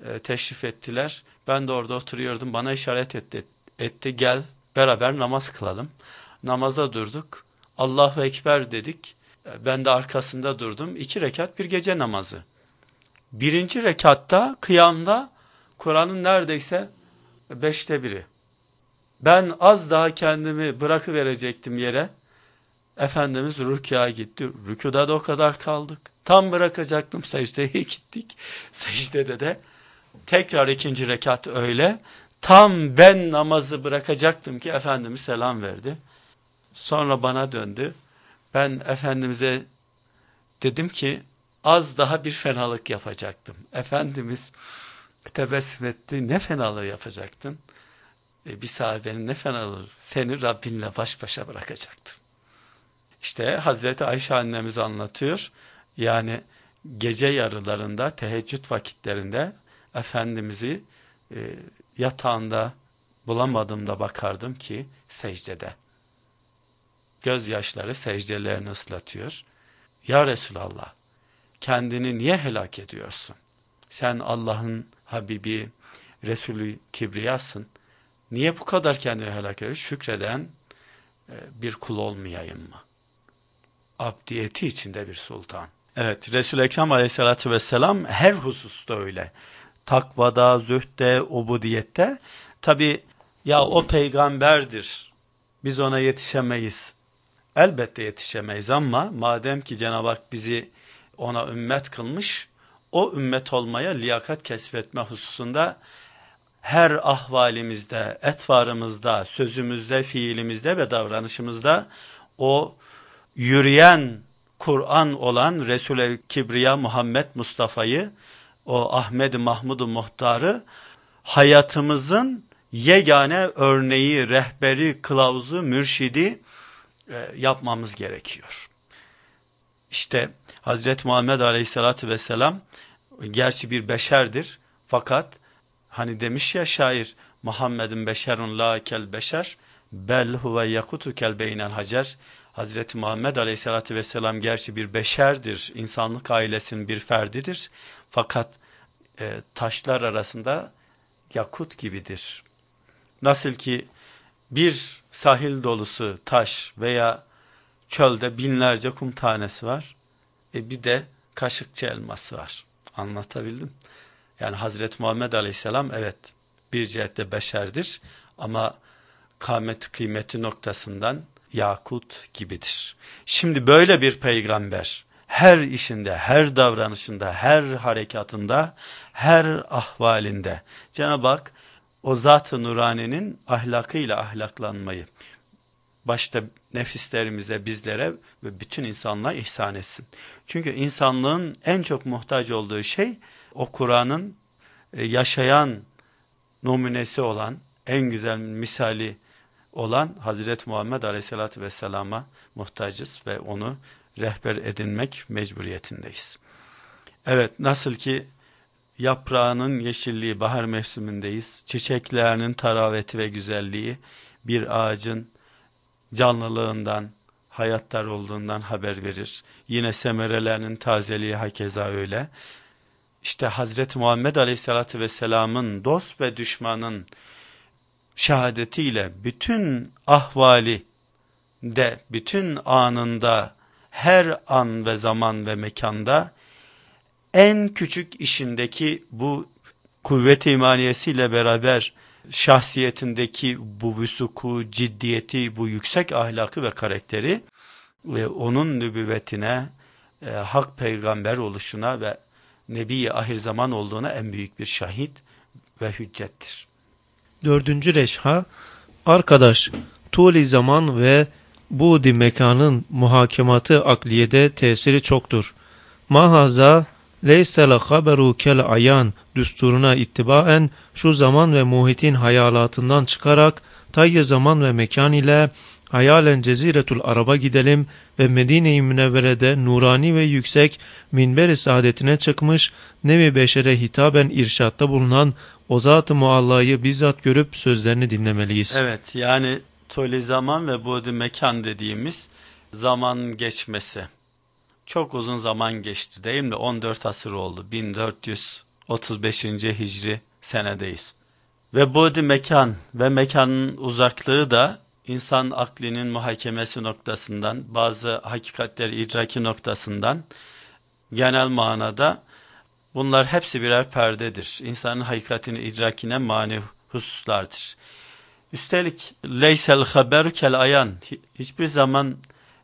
e, teşrif ettiler. Ben de orada oturuyordum. Bana işaret etti etti gel beraber namaz kılalım. Namaza durduk. Allahu Ekber dedik. Ben de arkasında durdum. İki rekat bir gece namazı. Birinci rekatta kıyamda Kur'an'ın neredeyse beşte biri. Ben az daha kendimi bırakıverecektim yere. Efendimiz rükûa gitti. Rükuda da o kadar kaldık. Tam bırakacaktım secdeye gittik. Secdede de tekrar ikinci rekat öyle. Tam ben namazı bırakacaktım ki Efendimiz selam verdi. Sonra bana döndü. Ben Efendimiz'e dedim ki az daha bir fenalık yapacaktım. Efendimiz tebessüm etti. Ne fenalığı yapacaktın? E, bir sahabenin ne fenalığı? Seni Rabbinle baş başa bırakacaktım. İşte Hazreti Ayşe annemiz anlatıyor. Yani gece yarılarında, teheccüd vakitlerinde Efendimiz'i e, yatağında bulamadım da bakardım ki secdede. Gözyaşları secdelerini ıslatıyor. Ya Resulallah kendini niye helak ediyorsun? Sen Allah'ın Habibi, Resulü Kibriyasın. Niye bu kadar kendini helak ediyorsun? Şükreden, e, bir kul olmayayım mı? Abdiyeti içinde bir sultan. Evet Resul-i Ekrem aleyhissalatü vesselam her hususta öyle. Takvada, zühde, ubudiyette. Tabi ya o peygamberdir. Biz ona yetişemeyiz. Elbette yetişemeyiz ama madem ki Cenab-ı Hak bizi ona ümmet kılmış, o ümmet olmaya liyakat kesbetme hususunda her ahvalimizde, etvarımızda, sözümüzde, fiilimizde ve davranışımızda o yürüyen Kur'an olan Resul-i Kibriya Muhammed Mustafa'yı, o Ahmed Mahmud-u Muhtar'ı hayatımızın yegane örneği, rehberi, kılavuzu, mürşidi e, yapmamız gerekiyor. İşte Hazreti Muhammed Aleyhisselatü Vesselam gerçi bir beşerdir fakat hani demiş ya şair Muhammed'in beşerun la kel beşer bel huve yakutu kel beynel hacer Hazreti Muhammed Aleyhisselatü Vesselam gerçi bir beşerdir, insanlık ailesinin bir ferdidir. Fakat e, taşlar arasında yakut gibidir. Nasıl ki bir sahil dolusu taş veya çölde binlerce kum tanesi var. E bir de kaşıkçı elması var. Anlatabildim. Yani Hazreti Muhammed Aleyhisselam evet bir cihette beşerdir ama kâmeti kıymeti noktasından yakut gibidir. Şimdi böyle bir peygamber her işinde, her davranışında, her harekatında, her ahvalinde Cenab-ı Hak o zat-ı nuranenin ahlakıyla ahlaklanmayı başta nefislerimize, bizlere ve bütün insanlığa ihsan etsin. Çünkü insanlığın en çok muhtaç olduğu şey o Kur'an'ın e, yaşayan numunesi olan, en güzel misali olan Hazreti Muhammed Aleyhisselatü Vesselam'a muhtacız ve onu rehber edinmek mecburiyetindeyiz. Evet nasıl ki yaprağının yeşilliği bahar mevsimindeyiz, çiçeklerinin taraveti ve güzelliği bir ağacın canlılığından, hayattar olduğundan haber verir. Yine semerelerinin tazeliği hakeza öyle. İşte Hazreti Muhammed Aleyhisselatü Vesselam'ın dost ve düşmanın şehadetiyle bütün ahvali de, bütün anında, her an ve zaman ve mekanda en küçük işindeki bu kuvvet-i imaniyesiyle beraber şahsiyetindeki bu vüsuku, ciddiyeti, bu yüksek ahlakı ve karakteri ve onun nübüvvetine, e, hak peygamber oluşuna ve nebi ahir zaman olduğuna en büyük bir şahit ve hüccettir. Dördüncü reşha, arkadaş, tuli zaman ve budi mekanın muhakematı akliyede tesiri çoktur. Mahaza, leysel haberu kel ayan düsturuna ittibaen şu zaman ve muhitin hayalatından çıkarak tayy zaman ve mekan ile hayalen ceziretul araba gidelim ve Medine-i Münevvere'de nurani ve yüksek minber-i saadetine çıkmış nevi beşere hitaben irşatta bulunan o zat-ı muallayı bizzat görüp sözlerini dinlemeliyiz. Evet yani toli zaman ve budu mekan dediğimiz zaman geçmesi. Çok uzun zaman geçti değil mi? 14 asır oldu. 1435. Hicri senedeyiz. Ve budu mekan ve mekanın uzaklığı da insan aklinin muhakemesi noktasından, bazı hakikatler idraki noktasından genel manada bunlar hepsi birer perdedir. İnsanın hakikatini idrakine mani hususlardır. Üstelik leysel haberu kel ayan hiçbir zaman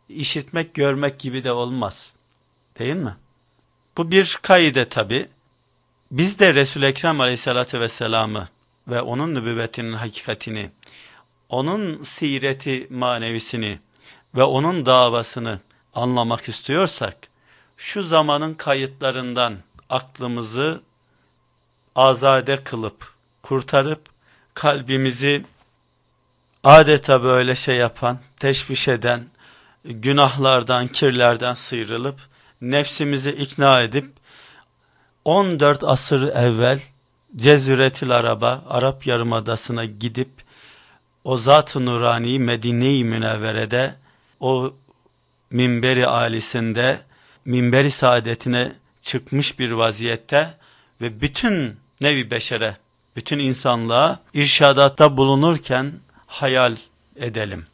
işitmek, görmek gibi de olmaz. Değil mi? Bu bir kaide tabi. Biz de Resul-i Ekrem aleyhissalatü vesselam'ı ve onun nübüvvetinin hakikatini, onun sireti manevisini ve onun davasını anlamak istiyorsak, şu zamanın kayıtlarından aklımızı azade kılıp, kurtarıp, kalbimizi adeta böyle şey yapan, teşviş eden, günahlardan, kirlerden sıyrılıp, nefsimizi ikna edip, 14 asır evvel Cezüretil Araba, Arap Yarımadası'na gidip, o Zat-ı Nurani Medine-i Münevvere'de, o minberi alisinde, minberi saadetine çıkmış bir vaziyette ve bütün nevi beşere, bütün insanlığa irşadatta bulunurken hayal edelim.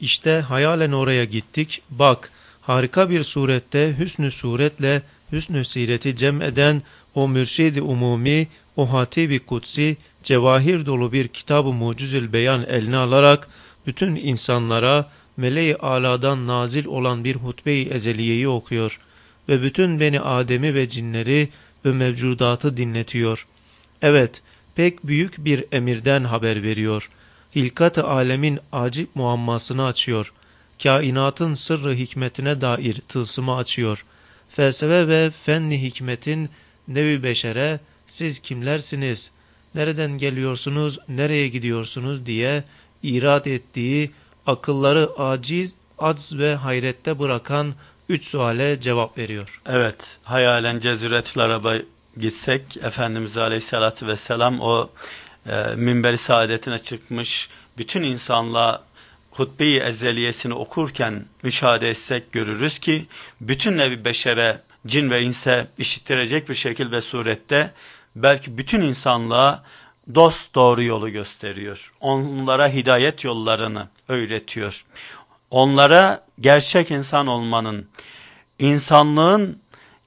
İşte hayalen oraya gittik. Bak harika bir surette hüsnü suretle hüsnü sireti cem eden o mürşidi umumi, o hatibi kutsi, cevahir dolu bir kitab-ı mucizül beyan eline alarak bütün insanlara meleği aladan nazil olan bir hutbe-i ezeliyeyi okuyor ve bütün beni Adem'i ve cinleri ve mevcudatı dinletiyor. Evet, pek büyük bir emirden haber veriyor. Hilkat-ı alemin acip muammasını açıyor. Kainatın sırrı hikmetine dair tılsımı açıyor. Felsefe ve fenni hikmetin nevi beşere siz kimlersiniz, nereden geliyorsunuz, nereye gidiyorsunuz diye irad ettiği akılları aciz, az ve hayrette bırakan üç suale cevap veriyor. Evet, hayalen Ceziretül Araba gitsek Efendimiz Aleyhisselatü Vesselam o e, minberi saadetine çıkmış bütün insanlığa hutbe-i ezeliyesini okurken müşahede etsek görürüz ki bütün nevi beşere, cin ve inse işittirecek bir şekil ve surette belki bütün insanlığa dost doğru yolu gösteriyor. Onlara hidayet yollarını öğretiyor. Onlara gerçek insan olmanın, insanlığın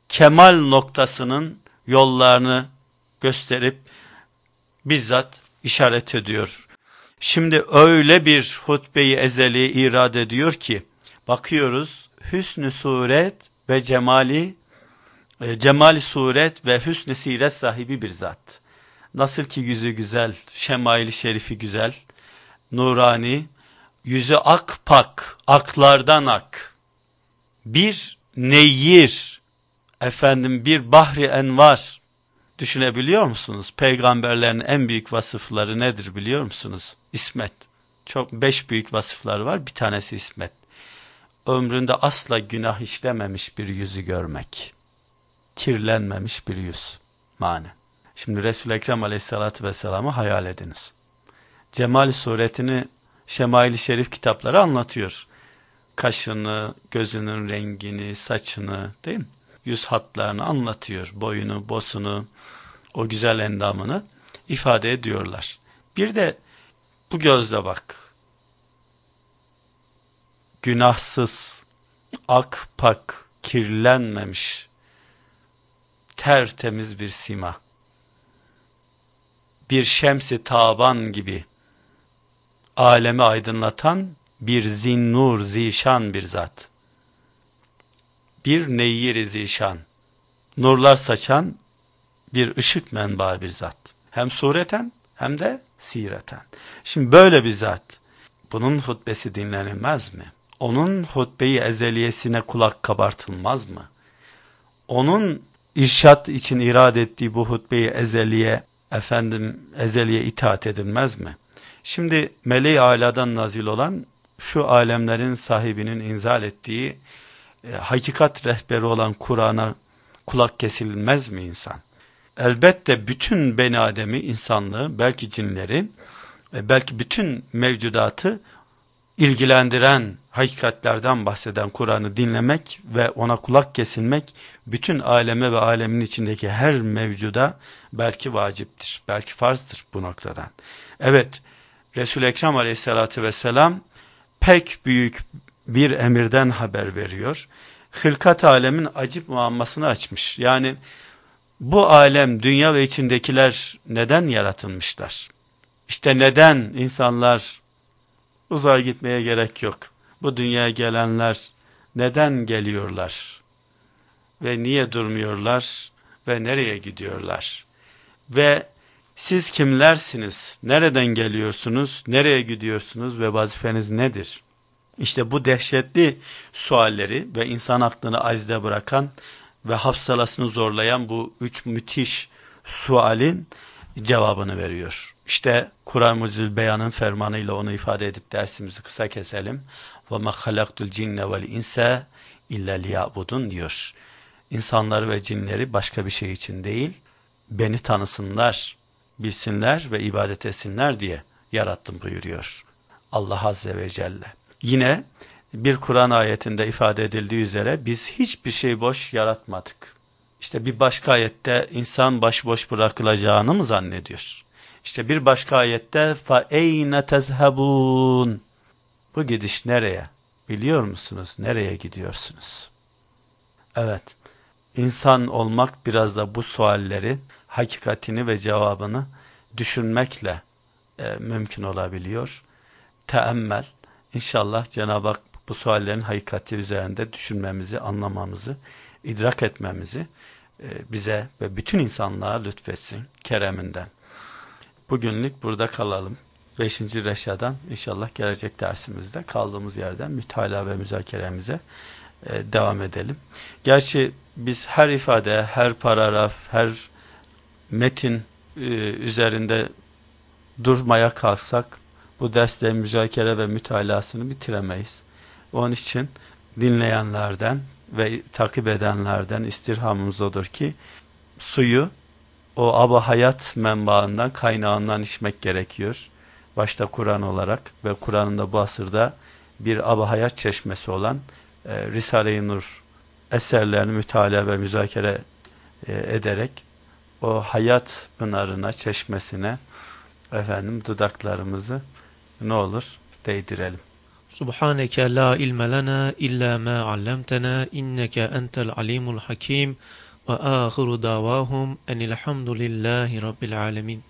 kemal noktasının yollarını gösterip bizzat işaret ediyor. Şimdi öyle bir hutbeyi ezeli irad ediyor ki bakıyoruz hüsnü suret ve cemali e, cemali suret ve hüsnü siret sahibi bir zat. Nasıl ki yüzü güzel, şemaili şerifi güzel, nurani, yüzü ak pak, aklardan ak. Bir neyir, efendim bir bahri envar, düşünebiliyor musunuz? Peygamberlerin en büyük vasıfları nedir biliyor musunuz? İsmet. Çok beş büyük vasıfları var, bir tanesi İsmet. Ömründe asla günah işlememiş bir yüzü görmek. Kirlenmemiş bir yüz. Mane. Şimdi Resul-i Ekrem aleyhissalatü vesselam'ı hayal ediniz. Cemal suretini Şemail-i Şerif kitapları anlatıyor. Kaşını, gözünün rengini, saçını değil mi? Yüz hatlarını anlatıyor. Boyunu, bosunu, o güzel endamını ifade ediyorlar. Bir de bu gözle bak. Günahsız, ak pak, kirlenmemiş, tertemiz bir sima bir şemsi taban gibi alemi aydınlatan bir zinnur zişan bir zat. Bir neyir zişan, nurlar saçan bir ışık menba bir zat. Hem sureten hem de sireten. Şimdi böyle bir zat, bunun hutbesi dinlenilmez mi? Onun hutbeyi ezeliyesine kulak kabartılmaz mı? Onun irşat için irade ettiği bu hutbeyi ezeliye efendim ezeliye itaat edilmez mi? Şimdi meleği aladan nazil olan şu alemlerin sahibinin inzal ettiği e, hakikat rehberi olan Kur'an'a kulak kesilmez mi insan? Elbette bütün beni ademi, insanlığı, belki cinleri, e, belki bütün mevcudatı ilgilendiren hakikatlerden bahseden Kur'an'ı dinlemek ve ona kulak kesilmek bütün aleme ve alemin içindeki her mevcuda belki vaciptir, belki farzdır bu noktadan. Evet, Resul-i Ekrem aleyhissalatü vesselam pek büyük bir emirden haber veriyor. Hılkat alemin acip muammasını açmış. Yani bu alem, dünya ve içindekiler neden yaratılmışlar? İşte neden insanlar Uzağa gitmeye gerek yok. Bu dünyaya gelenler neden geliyorlar? Ve niye durmuyorlar? Ve nereye gidiyorlar? Ve siz kimlersiniz? Nereden geliyorsunuz? Nereye gidiyorsunuz? Ve vazifeniz nedir? İşte bu dehşetli sualleri ve insan aklını azde bırakan ve hafsalasını zorlayan bu üç müthiş sualin cevabını veriyor. İşte Kur'an Mucizül Beyan'ın fermanıyla onu ifade edip dersimizi kısa keselim. وَمَا خَلَقْتُ الْجِنَّ وَالْاِنْسَ اِلَّا لِيَعْبُدُونَ diyor. İnsanları ve cinleri başka bir şey için değil, beni tanısınlar, bilsinler ve ibadet etsinler diye yarattım buyuruyor. Allah Azze ve Celle. Yine bir Kur'an ayetinde ifade edildiği üzere biz hiçbir şey boş yaratmadık. İşte bir başka ayette insan başboş bırakılacağını mı zannediyor? İşte bir başka ayette fa eyne tezhabun Bu gidiş nereye? Biliyor musunuz? Nereye gidiyorsunuz? Evet, insan olmak biraz da bu sualleri, hakikatini ve cevabını düşünmekle e, mümkün olabiliyor. Teemmel, İnşallah Cenab-ı Hak bu suallerin hakikati üzerinde düşünmemizi, anlamamızı, idrak etmemizi e, bize ve bütün insanlığa lütfetsin kereminden. Bugünlük burada kalalım. Beşinci Reşa'dan inşallah gelecek dersimizde kaldığımız yerden mütalaa ve müzakeremize e, devam edelim. Gerçi biz her ifade, her paragraf, her metin e, üzerinde durmaya kalksak bu dersle müzakere ve mütalasını bitiremeyiz. Onun için dinleyenlerden ve takip edenlerden istirhamımız odur ki suyu o aba hayat menbaından, kaynağından içmek gerekiyor. Başta Kur'an olarak ve Kur'an'ın da bu asırda bir aba hayat çeşmesi olan e, Risale-i Nur eserlerini mütalaa ve müzakere e, ederek o hayat pınarına, çeşmesine efendim dudaklarımızı ne olur değdirelim. Subhaneke la ilme lena illa ma allamtena inneke entel alimul hakim ve ahiru davahum enilhamdülillahi rabbil alemin.